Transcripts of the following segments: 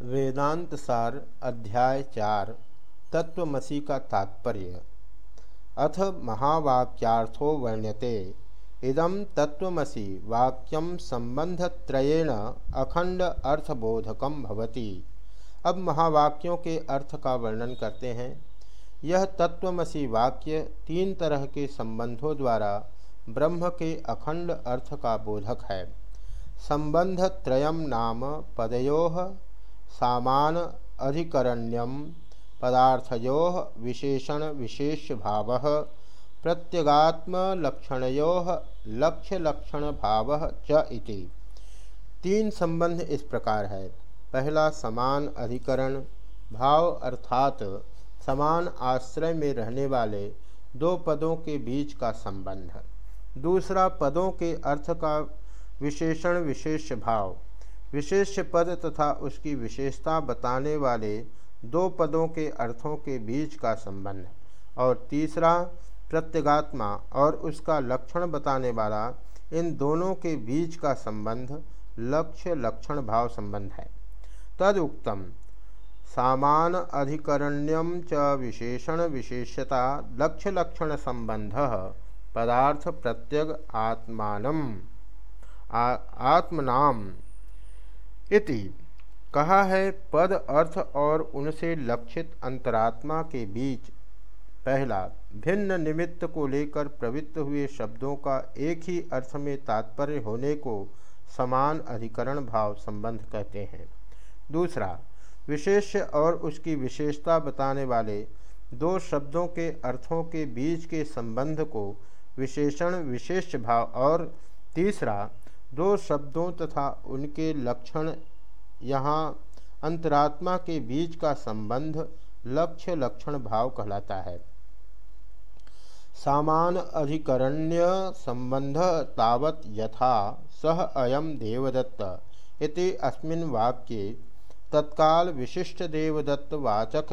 वेदांत सार, अध्याय चार तत्वमसी का तात्पर्य। अथ महावाक्यार्थो वर्ण्यते। इदम तत्वमसी वाक्यम संबंधत्रयेण अखंड अर्थबोधकम भवति। अब महावाक्यों के अर्थ का वर्णन करते हैं। यह तत्वमसी वाक्य तीन तरह के संबंधों द्वारा ब्रह्म के अखंड अर्थ का बोधक है। संबंध त्रयम नाम पदयो सामान अधिकरण्यम पदार्थयो विशेषण विशेष भाव प्रत्यगात्मलक्षणयो लक्ष्य लक्षण भाव च इति। तीन संबंध इस प्रकार है। पहला, समान अधिकरण। भाव अर्थात समान आश्रय में रहने वाले दो पदों के बीच का संबंध। दूसरा, पदों के अर्थ का विशेषण विशेष भाव। विशेष पद तथा उसकी विशेषता बताने वाले दो पदों के अर्थों के बीच का संबंध और तीसरा, प्रत्यगात्मा और उसका लक्षण बताने वाला इन दोनों के बीच का संबंध लक्ष्य लक्षण भाव संबंध है। तदुक्तम, सामान अधिकरण्यम च विशेषण विशेषता लक्ष्य लक्षण संबंध पदार्थ प्रत्यग आत्मान आत्मनाम। इति। कहा है, पद, अर्थ और उनसे लक्षित अंतरात्मा के बीच। पहला, भिन्न निमित्त को लेकर प्रवृत्त हुए शब्दों का एक ही अर्थ में तात्पर्य होने को समान अधिकरण भाव संबंध कहते हैं। दूसरा विशेष्य और उसकी विशेषता बताने वाले दो शब्दों के अर्थों के बीच के संबंध को विशेषण, विशेष भाव और तीसरा दो शब्दों तथा उनके लक्षण यहाँ अंतरात्मा के बीच का संबंध लक्ष्य लक्षण भाव कहलाता है। सामान अधिकरण्य संबंध तावत यथा सह अयम देवदत्त इति अस्मिन वाक्ये तत्काल विशिष्ट देवदत्त वाचक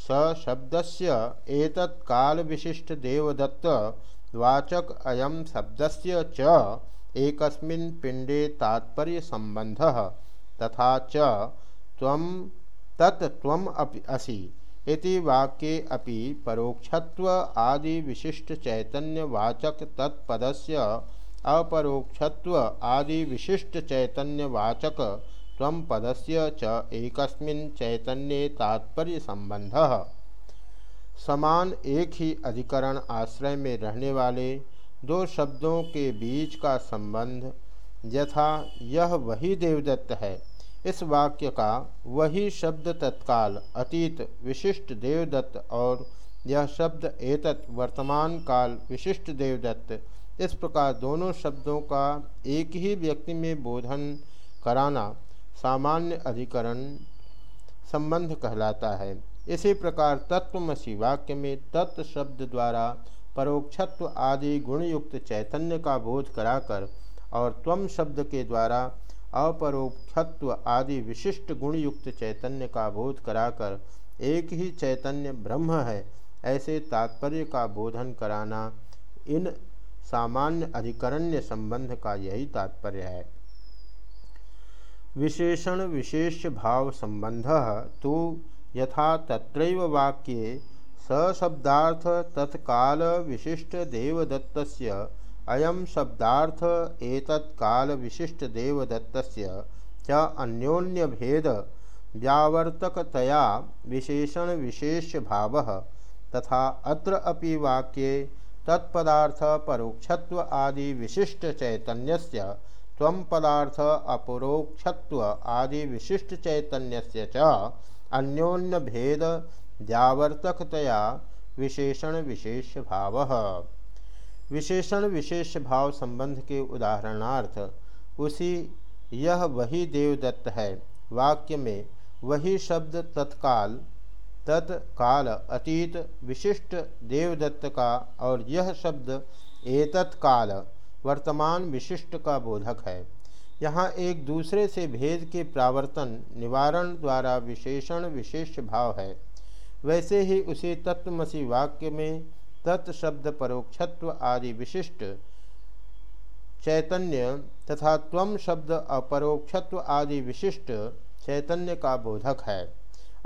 स शब्दस्य एतत्काल विशिष्ट देवदत्त वाचक अयम शब्दस्य च एकस्मिन् पिंडे तात्पर्य संबंध तथा च त्वं तत् त्वम् असि इति वाक्ये अपि परोक्षत्व आदि विशिष्ट चैतन्य वाचक तत्पदस्य अपरोक्षत्व आदि विशिष्ट चैतन्य वाचक त्वं पदस्य च एकस्मिन् चैतन्ये तात्पर्य संबंध समान एक ही अधिकरण आश्रय में रहने वाले दो शब्दों के बीच का संबंध यथा, यह वही देवदत्त है। इस वाक्य का वही शब्द तत्काल अतीत विशिष्ट देवदत्त और यह शब्द एतत् वर्तमान काल विशिष्ट देवदत्त। इस प्रकार दोनों शब्दों का एक ही व्यक्ति में बोधन कराना सामान्य अधिकरण संबंध कहलाता है। इसी प्रकार तत्वमसी वाक्य में तत्व शब्द द्वारा परोक्षत्व आदि गुणयुक्त चैतन्य का बोध कराकर और त्वम शब्द के द्वारा अपरोक्षत्व आदि विशिष्ट गुणयुक्त चैतन्य का बोध कराकर एक ही चैतन्य ब्रह्म है, ऐसे तात्पर्य का बोधन कराना इन सामान्य अधिकरण्य संबंध का यही तात्पर्य है। विशेषण विशेष भाव संबंध तो यथा तत्रैव वाक्ये सशब्दार्थ तत्काल विशिष्ट देवदत्त अयम शब्दार्थ एतत्काल विशिष्ट देवदत्त च अन्योन्य भेद व्यावर्तकतया विशेषण विशेष भाव। तथा अत्र अपि वाक्ये तत्पदार्थ परोक्षत्व आदि विशिष्ट चैतन्यस्य, त्वं पदार्थ अपरोक्षत्व आदि विशिष्ट चैतन्यस्य च अन्योन्य भेद व्यावर्तकतया विशेषण विशेष भाव। विशेषण विशेष भाव संबंध के उदाहरणार्थ, उसी यह वही देवदत्त है, वाक्य में वही शब्द तत्काल तत्काल अतीत विशिष्ट देवदत्त का और यह शब्द एतत्काल, वर्तमान विशिष्ट का बोधक है। यहाँ एक दूसरे से भेद के प्रावर्तन निवारण द्वारा विशेषण विशेष भाव है। वैसे ही उसी तत्वमसी वाक्य में तत्शब्द परोक्षत्व आदि विशिष्ट चैतन्य तथा त्वम शब्द अपरोक्षत्व आदि विशिष्ट चैतन्य का बोधक है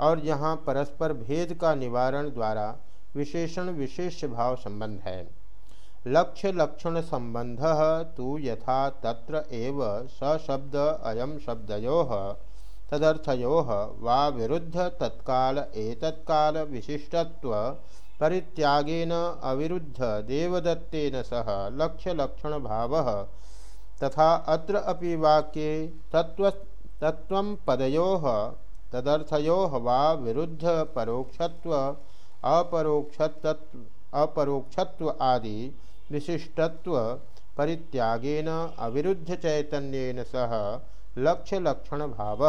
और यहाँ परस्पर भेद का निवारण द्वारा विशेषण विशेष भाव संबंध है। लक्ष्य लक्षण संबंध तो यथा तत्र एव सशब्द अयम शब्दयो तदर्थयो वा विरुद्ध तत्काल एतत्काल विशिष्टत्व परित्यागेन अविरुद्ध देवदत्तेन सह लक्ष्य लक्षण भाव तथा अत्र अपि वाक्ये तत्व तत्व पदयो तदर्थयो वा विरुद्ध परोक्षत्व अपरोक्षत्व अपरोक्षत्व आदि विशिष्टत्व परित्यागेन अविरुद्ध चैतन्यन सह लक्ष्य लक्षण भाव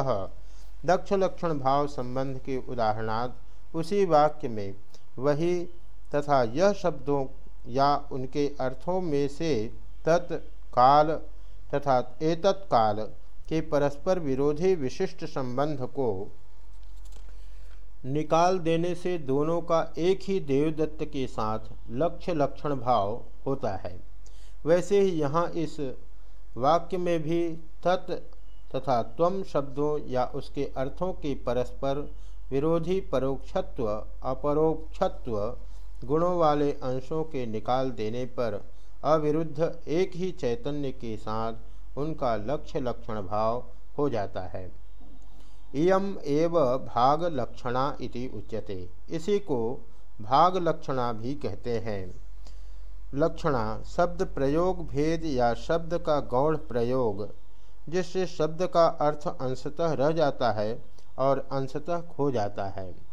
दक्ष लक्षण भाव संबंध के उदाहरणात् उसी वाक्य में वही तथा यह शब्दों या उनके अर्थों में से तत्काल तथा एतत्काल के परस्पर विरोधी विशिष्ट संबंध को निकाल देने से दोनों का एक ही देवदत्त के साथ लक्ष्य लक्षण भाव होता है। वैसे ही यहाँ इस वाक्य में भी तत् तथा त्वम शब्दों या उसके अर्थों के परस्पर विरोधी परोक्षत्व, अपरोक्षत्व गुणों वाले अंशों के निकाल देने पर अविरुद्ध एक ही चैतन्य के साथ उनका लक्ष्य लक्षण भाव हो जाता है। इयम एव भाग लक्षणा इति उच्यते। इसी को भाग लक्षणा भी कहते हैं। लक्षणा, शब्द प्रयोग भेद या शब्द का गौण प्रयोग जिससे शब्द का अर्थ अंशतः रह जाता है और अंशतः खो जाता है।